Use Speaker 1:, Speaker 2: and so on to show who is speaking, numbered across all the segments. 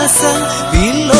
Speaker 1: manyasan Bilo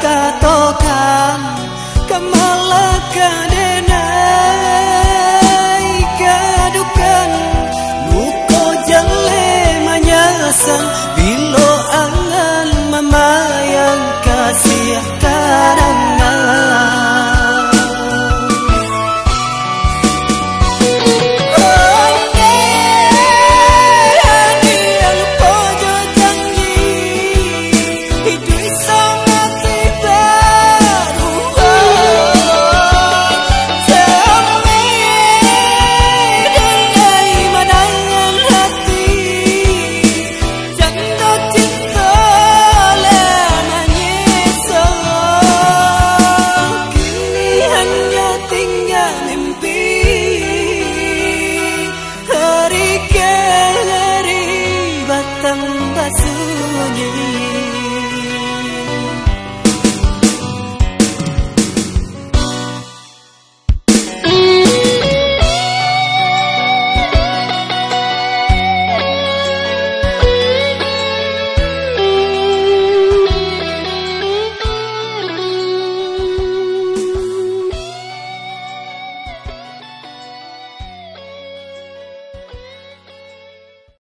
Speaker 1: katokan Kamala kadenai Kadukan Luko jale manyasan